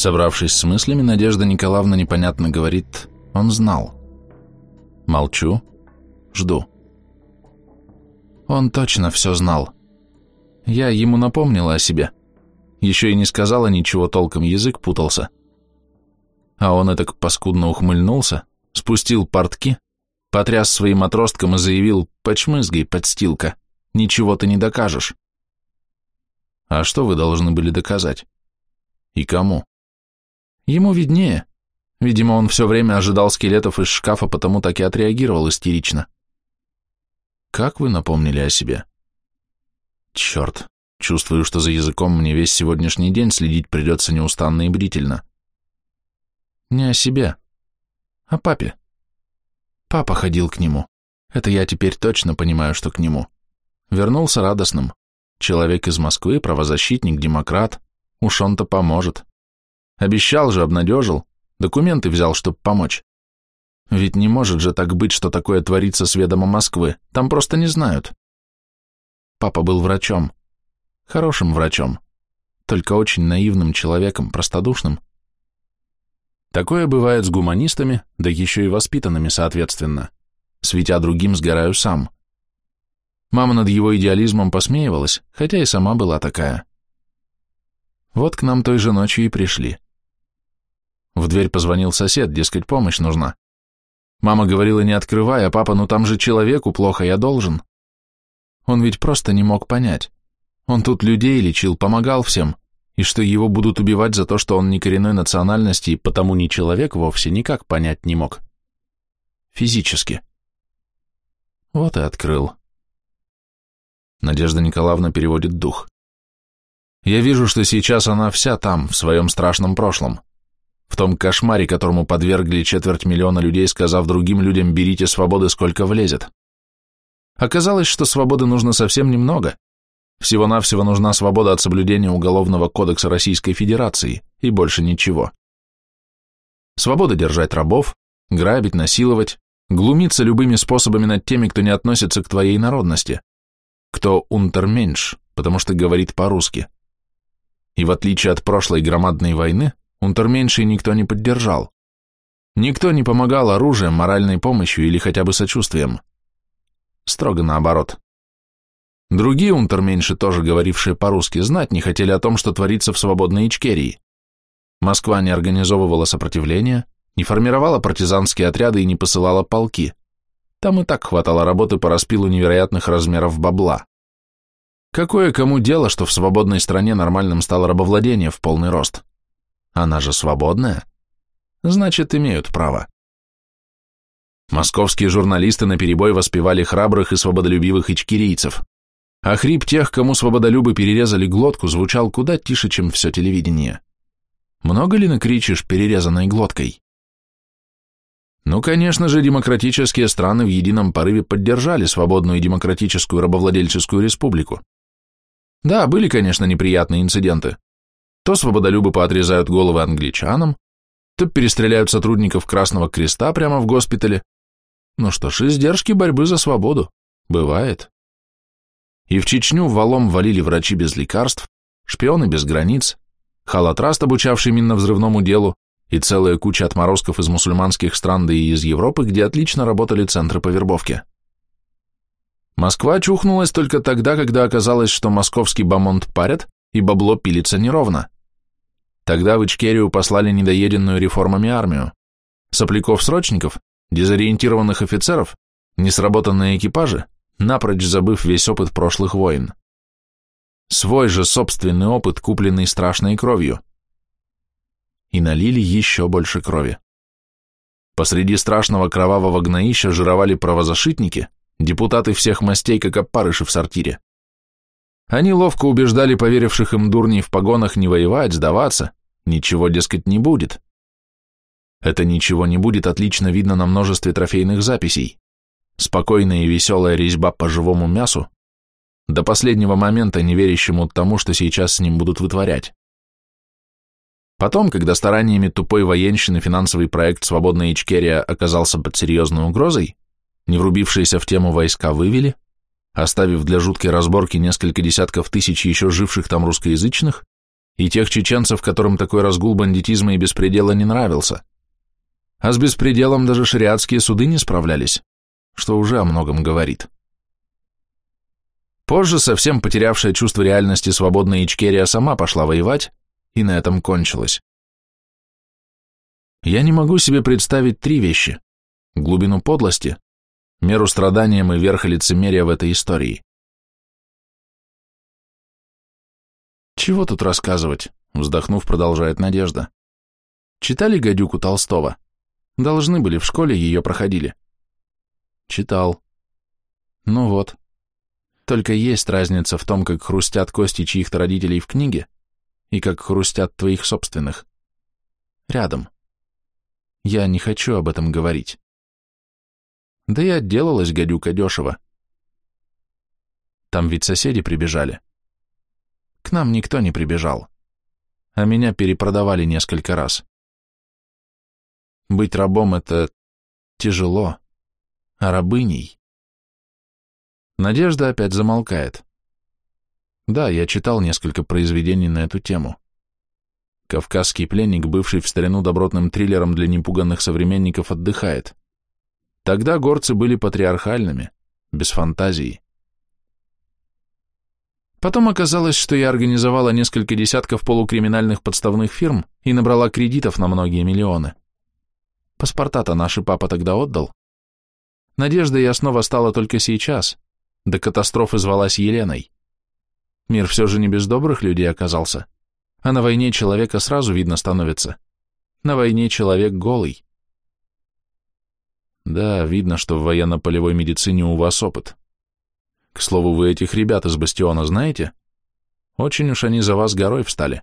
Собравшись с мыслями, Надежда Николаевна непонятно говорит «он знал». Молчу, жду. Он точно все знал. Я ему напомнила о себе. Еще и не сказала ничего толком, язык путался. А он этак паскудно ухмыльнулся, спустил портки, потряс своим отростком и заявил «Почмызгай, подстилка, ничего ты не докажешь». А что вы должны были доказать? И кому? Ему виднее. Видимо, он все время ожидал скелетов из шкафа, потому так и отреагировал истерично. Как вы напомнили о себе? Черт, чувствую, что за языком мне весь сегодняшний день следить придется неустанно и бдительно. Не о себе, о папе. Папа ходил к нему. Это я теперь точно понимаю, что к нему. Вернулся радостным. Человек из Москвы, правозащитник, демократ. Уж он-то поможет. Обещал же, обнадежил. Документы взял, чтобы помочь. Ведь не может же так быть, что такое творится с ведома Москвы. Там просто не знают. Папа был врачом. Хорошим врачом. Только очень наивным человеком, простодушным. Такое бывает с гуманистами, да еще и воспитанными, соответственно. Светя другим, сгораю сам. Мама над его идеализмом посмеивалась, хотя и сама была такая. Вот к нам той же ночью и пришли. В дверь позвонил сосед, дескать, помощь нужна. Мама говорила, не открывай, а папа, ну там же человеку плохо, я должен. Он ведь просто не мог понять. Он тут людей лечил, помогал всем, и что его будут убивать за то, что он не коренной национальности и потому не человек вовсе никак понять не мог. Физически. Вот и открыл. Надежда Николаевна переводит дух. Я вижу, что сейчас она вся там, в своем страшном прошлом. В том кошмаре, которому подвергли четверть миллиона людей, сказав другим людям «берите свободы, сколько влезет». Оказалось, что свободы нужно совсем немного, всего-навсего нужна свобода от соблюдения Уголовного кодекса Российской Федерации и больше ничего. Свобода держать рабов, грабить, насиловать, глумиться любыми способами над теми, кто не относится к твоей народности, кто унтерменш, потому что говорит по-русски. И в отличие от прошлой громадной войны, унтерменшей никто не поддержал. Никто не помогал оружием, моральной помощью или хотя бы сочувствием. Строго наоборот. Другие унтерменьши, тоже говорившие по-русски, знать не хотели о том, что творится в свободной Ичкерии. Москва не организовывала сопротивления, не формировала партизанские отряды и не посылала полки. Там и так хватало работы по распилу невероятных размеров бабла. Какое кому дело, что в свободной стране нормальным стало рабовладение в полный рост? Она же свободная. Значит, имеют право. Московские журналисты наперебой воспевали храбрых и свободолюбивых ичкирийцев а хрип тех, кому свободолюбы перерезали глотку, звучал куда тише, чем все телевидение. Много ли накричишь перерезанной глоткой? Ну, конечно же, демократические страны в едином порыве поддержали свободную и демократическую рабовладельческую республику. Да, были, конечно, неприятные инциденты. То свободолюбы поотрезают головы англичанам, то перестреляют сотрудников Красного Креста прямо в госпитале. Ну что ж, издержки борьбы за свободу. Бывает. И в Чечню валом валили врачи без лекарств, шпионы без границ, халатраст, обучавший минно-взрывному делу, и целая куча отморозков из мусульманских стран, да и из Европы, где отлично работали центры по вербовке. Москва чухнулась только тогда, когда оказалось, что московский бамонт парят, и бабло пилится неровно. Тогда в Ичкерию послали недоеденную реформами армию. Сопляков-срочников, дезориентированных офицеров, несработанные экипажи, напрочь забыв весь опыт прошлых войн. Свой же собственный опыт, купленный страшной кровью. И налили еще больше крови. Посреди страшного кровавого гноища жировали правозащитники, депутаты всех мастей, как опарыши в сортире. Они ловко убеждали поверивших им дурней в погонах не воевать, сдаваться, ничего, дескать, не будет. Это ничего не будет отлично видно на множестве трофейных записей спокойная и веселая резьба по живому мясу, до последнего момента не верящему тому, что сейчас с ним будут вытворять. Потом, когда стараниями тупой военщины финансовый проект «Свободная Ичкерия» оказался под серьезной угрозой, не врубившиеся в тему войска вывели, оставив для жуткой разборки несколько десятков тысяч еще живших там русскоязычных, и тех чеченцев, которым такой разгул бандитизма и беспредела не нравился. А с беспределом даже шариатские суды не справлялись, что уже о многом говорит. Позже совсем потерявшая чувство реальности свободная Ичкерия сама пошла воевать, и на этом кончилось. Я не могу себе представить три вещи. Глубину подлости, меру страданиям и верх лицемерия в этой истории. Чего тут рассказывать? Вздохнув, продолжает Надежда. Читали «Гадюку» Толстого? Должны были, в школе ее проходили. Читал. Ну вот. Только есть разница в том, как хрустят кости чьих-то родителей в книге и как хрустят твоих собственных. Рядом. Я не хочу об этом говорить. Да и отделалась гадюка дешево. Там ведь соседи прибежали. К нам никто не прибежал, а меня перепродавали несколько раз. Быть рабом — это тяжело, а рабыней... Надежда опять замолкает. Да, я читал несколько произведений на эту тему. Кавказский пленник, бывший в старину добротным триллером для непуганных современников, отдыхает. Тогда горцы были патриархальными, без фантазии. Потом оказалось, что я организовала несколько десятков полукриминальных подставных фирм и набрала кредитов на многие миллионы. Паспорта-то наши папа тогда отдал. Надеждой я снова стала только сейчас. До катастрофы звалась Еленой. Мир все же не без добрых людей оказался. А на войне человека сразу видно становится. На войне человек голый. Да, видно, что в военно-полевой медицине у вас опыт. К слову, вы этих ребят из Бастиона знаете? Очень уж они за вас горой встали.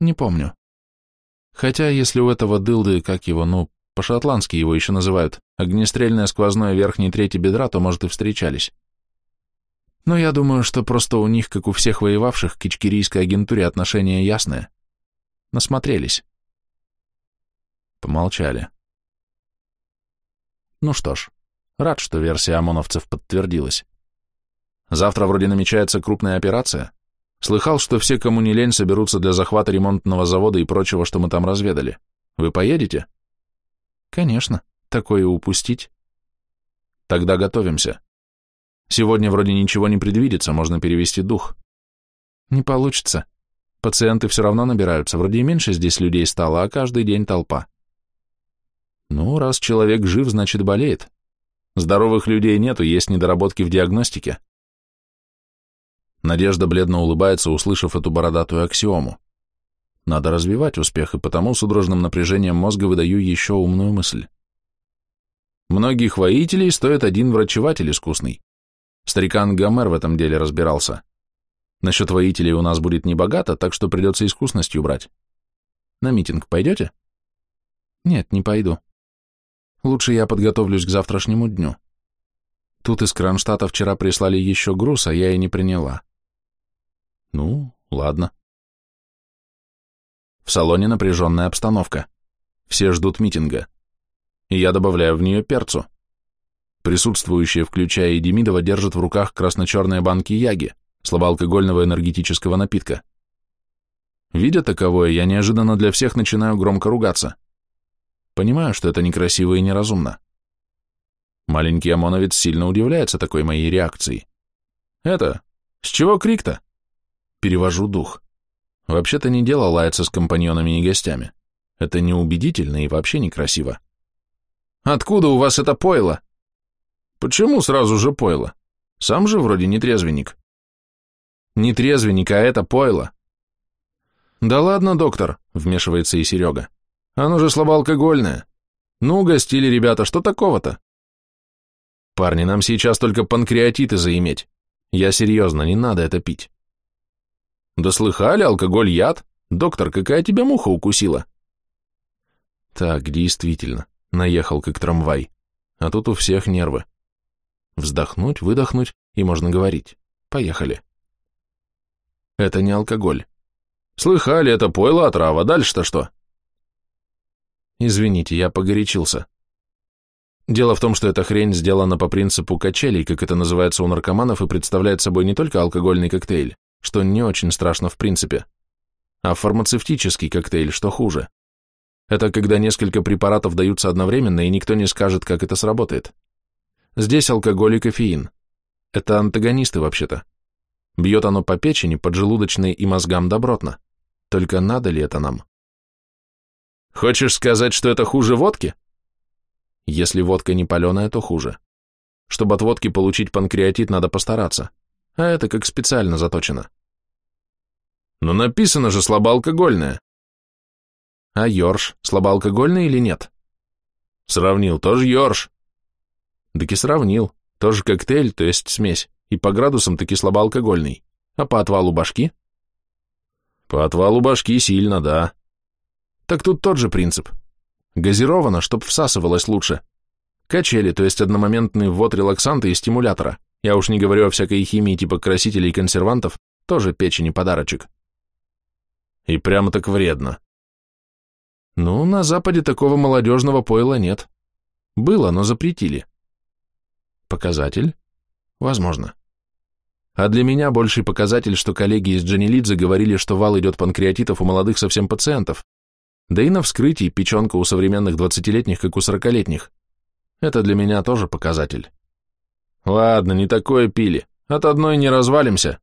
Не помню. Хотя, если у этого дылды, как его, ну, по-шотландски его еще называют, огнестрельное сквозное верхней трети бедра, то, может, и встречались. Но я думаю, что просто у них, как у всех воевавших, к ичкерийской агентуре отношение ясное. Насмотрелись. Помолчали. Ну что ж, Рад, что версия ОМОНовцев подтвердилась. Завтра вроде намечается крупная операция. Слыхал, что все, кому не лень, соберутся для захвата ремонтного завода и прочего, что мы там разведали. Вы поедете? Конечно. Такое упустить. Тогда готовимся. Сегодня вроде ничего не предвидится, можно перевести дух. Не получится. Пациенты все равно набираются, вроде и меньше здесь людей стало, а каждый день толпа. Ну, раз человек жив, значит болеет. Здоровых людей нету, есть недоработки в диагностике. Надежда бледно улыбается, услышав эту бородатую аксиому. Надо развивать успех, и потому с удрожным напряжением мозга выдаю еще умную мысль. Многих воителей стоит один врачеватель искусный. Старикан Гомер в этом деле разбирался. Насчет воителей у нас будет небогато, так что придется искусностью брать. На митинг пойдете? Нет, не пойду. Лучше я подготовлюсь к завтрашнему дню. Тут из Кронштадта вчера прислали еще груз, а я и не приняла. Ну, ладно. В салоне напряженная обстановка. Все ждут митинга. И я добавляю в нее перцу. Присутствующие, включая и Демидова, держат в руках красно-черные банки яги, слабоалкогольного энергетического напитка. Видя таковое, я неожиданно для всех начинаю громко ругаться. Понимаю, что это некрасиво и неразумно. Маленький ОМОНовец сильно удивляется такой моей реакции. Это, с чего крик-то? Перевожу дух. Вообще-то не дело лаяться с компаньонами и гостями. Это неубедительно и вообще некрасиво. Откуда у вас это пойло? Почему сразу же пойло? Сам же вроде не трезвенник. Не трезвенник, а это пойло. Да ладно, доктор, вмешивается и Серега. Оно же слабоалкогольное. Ну, гостили ребята, что такого-то? Парни, нам сейчас только панкреатиты заиметь. Я серьезно, не надо это пить. Да слыхали, алкоголь яд? Доктор, какая тебя муха укусила? Так, действительно, наехал как трамвай. А тут у всех нервы. Вздохнуть, выдохнуть, и можно говорить. Поехали. Это не алкоголь. Слыхали, это пойло отрава, дальше-то что? Извините, я погорячился. Дело в том, что эта хрень сделана по принципу качелей, как это называется у наркоманов, и представляет собой не только алкогольный коктейль, что не очень страшно в принципе, а фармацевтический коктейль, что хуже. Это когда несколько препаратов даются одновременно, и никто не скажет, как это сработает. Здесь алкоголь и кофеин. Это антагонисты вообще-то. Бьет оно по печени, поджелудочной и мозгам добротно. Только надо ли это нам? Хочешь сказать, что это хуже водки? Если водка не паленая, то хуже. Чтобы от водки получить панкреатит, надо постараться. А это как специально заточено. Но написано же слабоалкогольное. А Йорш слабоалкогольный или нет? Сравнил, тоже Йорш. Так и сравнил. Тоже коктейль, то есть смесь, и по градусам таки слабоалкогольный. А по отвалу башки? По отвалу башки сильно, да. Так тут тот же принцип. Газировано, чтоб всасывалось лучше. Качели, то есть одномоментный ввод релаксанта и стимулятора. Я уж не говорю о всякой химии типа красителей и консервантов, тоже печени подарочек. И прямо так вредно. Ну, на Западе такого молодежного пойла нет. Было, но запретили. Показатель? Возможно. А для меня больший показатель, что коллеги из Джанилидзе говорили, что вал идет панкреатитов у молодых совсем пациентов. Да и на вскрытии печенка у современных двадцатилетних, как у сорокалетних. Это для меня тоже показатель. Ладно, не такое пили. От одной не развалимся.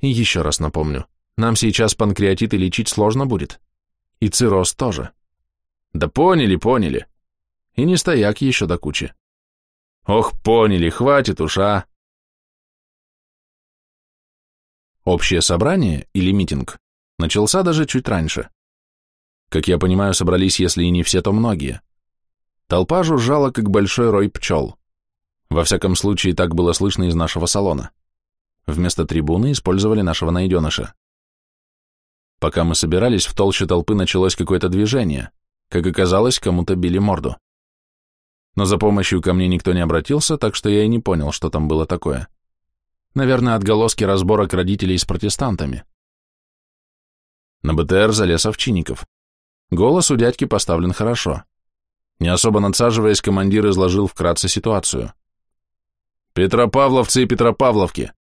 И еще раз напомню, нам сейчас панкреатиты лечить сложно будет. И цирроз тоже. Да поняли, поняли. И не стояк еще до кучи. Ох, поняли, хватит уж, а. Общее собрание или митинг начался даже чуть раньше. Как я понимаю, собрались, если и не все, то многие. Толпа жужжала, как большой рой пчел. Во всяком случае, так было слышно из нашего салона. Вместо трибуны использовали нашего найденыша. Пока мы собирались, в толще толпы началось какое-то движение. Как оказалось, кому-то били морду. Но за помощью ко мне никто не обратился, так что я и не понял, что там было такое. Наверное, отголоски разборок родителей с протестантами. На БТР залез Овчинников. Голос у дядьки поставлен хорошо. Не особо надсаживаясь, командир изложил вкратце ситуацию. «Петропавловцы и Петропавловки,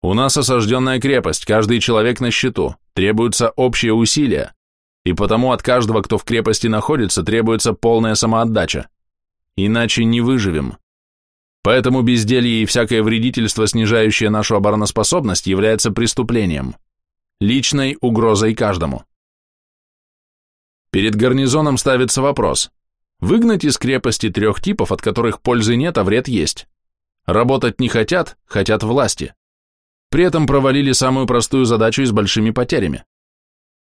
у нас осажденная крепость, каждый человек на счету, требуются общие усилия, и потому от каждого, кто в крепости находится, требуется полная самоотдача. Иначе не выживем. Поэтому безделье и всякое вредительство, снижающее нашу обороноспособность, является преступлением, личной угрозой каждому. Перед гарнизоном ставится вопрос, выгнать из крепости трех типов, от которых пользы нет, а вред есть. Работать не хотят, хотят власти. При этом провалили самую простую задачу и с большими потерями.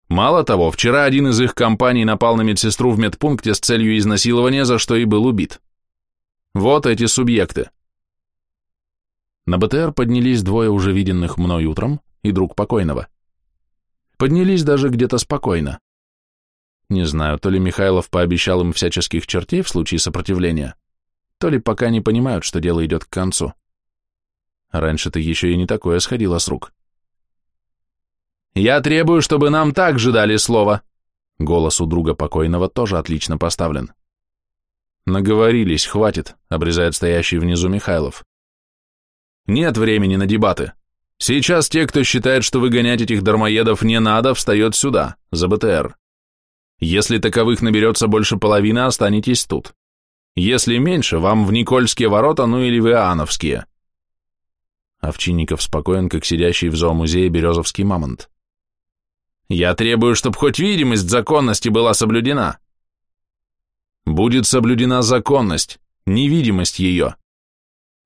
Мало того, вчера один из их компаний напал на медсестру в медпункте с целью изнасилования, за что и был убит. Вот эти субъекты. На БТР поднялись двое уже виденных мной утром и друг покойного. Поднялись даже где-то спокойно. Не знаю, то ли Михайлов пообещал им всяческих чертей в случае сопротивления, то ли пока не понимают, что дело идет к концу. Раньше-то еще и не такое сходило с рук. «Я требую, чтобы нам также дали слово!» Голос у друга покойного тоже отлично поставлен. «Наговорились, хватит», — обрезает стоящий внизу Михайлов. «Нет времени на дебаты. Сейчас те, кто считает, что выгонять этих дармоедов не надо, встает сюда, за БТР. Если таковых наберется больше половины, останетесь тут. Если меньше, вам в Никольские ворота, ну или в Иоанновские. Овчинников спокоен, как сидящий в зоомузее березовский мамонт. «Я требую, чтобы хоть видимость законности была соблюдена». «Будет соблюдена законность, невидимость ее.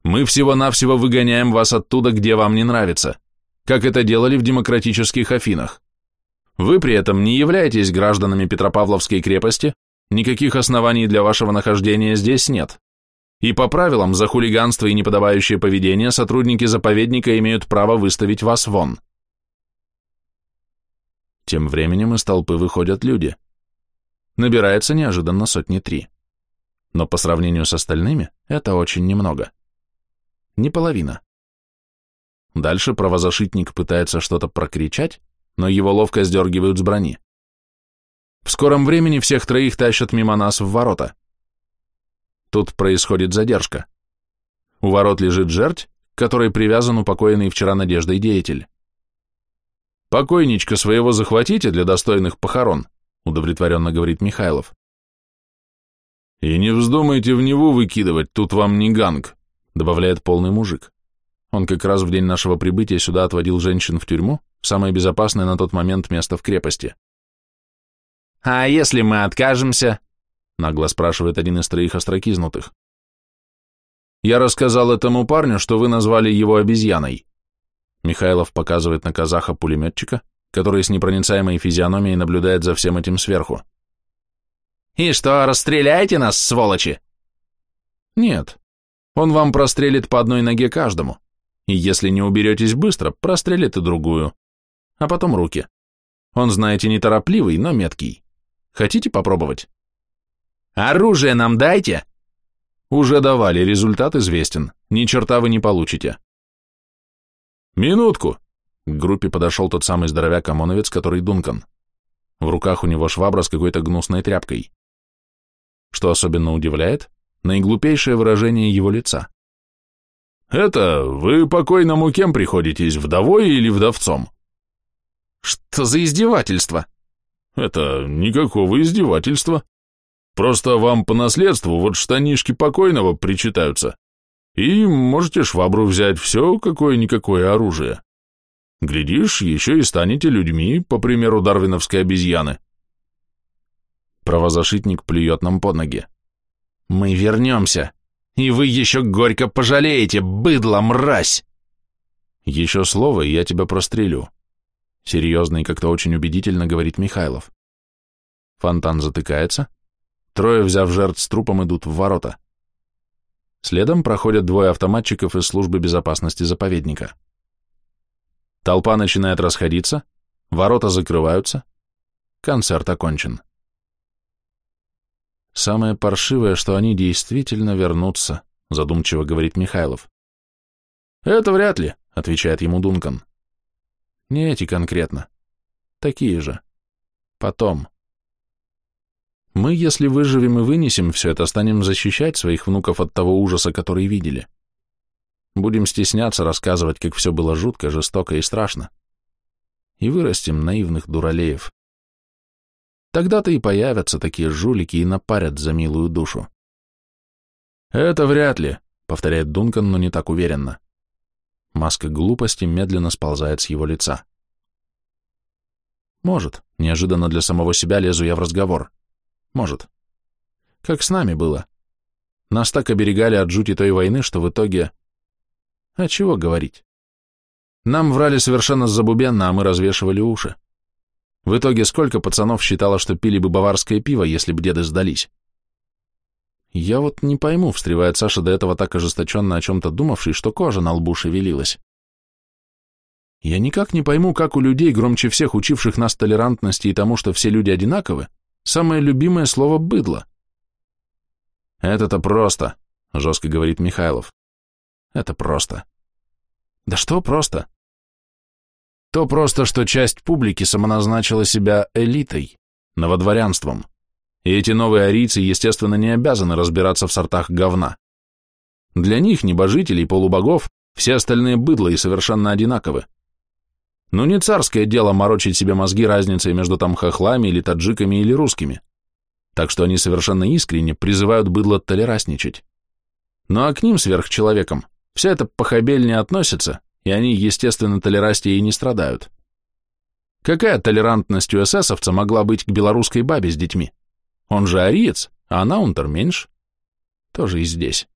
Мы всего-навсего выгоняем вас оттуда, где вам не нравится, как это делали в демократических Афинах. Вы при этом не являетесь гражданами Петропавловской крепости, никаких оснований для вашего нахождения здесь нет. И по правилам за хулиганство и неподобающее поведение сотрудники заповедника имеют право выставить вас вон. Тем временем из толпы выходят люди. Набирается неожиданно сотни три. Но по сравнению с остальными это очень немного. Не половина. Дальше правозащитник пытается что-то прокричать, но его ловко сдергивают с брони. В скором времени всех троих тащат мимо нас в ворота. Тут происходит задержка. У ворот лежит жерть, к которой привязан упокоенный вчера надеждой деятель. покойничка своего захватите для достойных похорон, удовлетворенно говорит Михайлов. И не вздумайте в него выкидывать, тут вам не ганг, добавляет полный мужик. Он как раз в день нашего прибытия сюда отводил женщин в тюрьму, самое безопасное на тот момент место в крепости. «А если мы откажемся?» — нагло спрашивает один из троих острокизнутых. «Я рассказал этому парню, что вы назвали его обезьяной». Михайлов показывает на казаха-пулеметчика, который с непроницаемой физиономией наблюдает за всем этим сверху. «И что, расстреляете нас, сволочи?» «Нет. Он вам прострелит по одной ноге каждому, и если не уберетесь быстро, прострелит и другую, а потом руки. Он, знаете, неторопливый, но меткий. Хотите попробовать?» «Оружие нам дайте!» «Уже давали, результат известен. Ни черта вы не получите». «Минутку!» К группе подошел тот самый здоровяк-ОМОНовец, который Дункан. В руках у него швабра с какой-то гнусной тряпкой. Что особенно удивляет, наиглупейшее выражение его лица. «Это вы покойному кем приходитесь, вдовой или вдовцом?» «Что за издевательство?» «Это никакого издевательства. Просто вам по наследству вот штанишки покойного причитаются. И можете швабру взять, все какое-никакое оружие. Глядишь, еще и станете людьми, по примеру дарвиновской обезьяны». Правозащитник плюет нам под ноги. «Мы вернемся, и вы еще горько пожалеете, быдло, мразь!» «Еще слово, и я тебя прострелю», — серьезно и как-то очень убедительно говорит Михайлов. Фонтан затыкается, трое, взяв жертв с трупом, идут в ворота. Следом проходят двое автоматчиков из службы безопасности заповедника. Толпа начинает расходиться, ворота закрываются, концерт окончен. Самое паршивое, что они действительно вернутся, задумчиво говорит Михайлов. Это вряд ли, отвечает ему Дункан. Не эти конкретно. Такие же. Потом. Мы, если выживем и вынесем все это, станем защищать своих внуков от того ужаса, который видели. Будем стесняться рассказывать, как все было жутко, жестоко и страшно. И вырастим наивных дуралеев. Тогда-то и появятся такие жулики и напарят за милую душу. «Это вряд ли», — повторяет Дункан, но не так уверенно. Маска глупости медленно сползает с его лица. «Может», — неожиданно для самого себя лезу я в разговор. «Может. Как с нами было. Нас так оберегали от жути той войны, что в итоге... А чего говорить? Нам врали совершенно забубенно, а мы развешивали уши. В итоге сколько пацанов считало, что пили бы баварское пиво, если бы деды сдались? Я вот не пойму, встревает Саша до этого так ожесточенно о чем-то думавший, что кожа на лбу шевелилась. Я никак не пойму, как у людей, громче всех учивших нас толерантности и тому, что все люди одинаковы, самое любимое слово «быдло». «Это-то просто», — жестко говорит Михайлов. «Это просто». «Да что просто? То просто, что часть публики самоназначила себя элитой, новодворянством, и эти новые арийцы, естественно, не обязаны разбираться в сортах говна. Для них, небожителей, полубогов, все остальные быдло и совершенно одинаковы. Ну не царское дело морочить себе мозги разницей между там хохлами или таджиками или русскими. Так что они совершенно искренне призывают быдло толерасничать. Ну а к ним, сверхчеловекам, вся эта похабель не относится, и они, естественно, толерастией не страдают. Какая толерантность у эсэсовца могла быть к белорусской бабе с детьми? Он же ариец, а она унтерменьш. Тоже и здесь.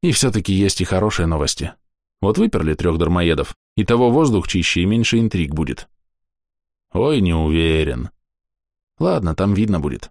И все-таки есть и хорошие новости. Вот выперли трех дармоедов, и того воздух чище и меньше интриг будет. Ой, не уверен. Ладно, там видно будет.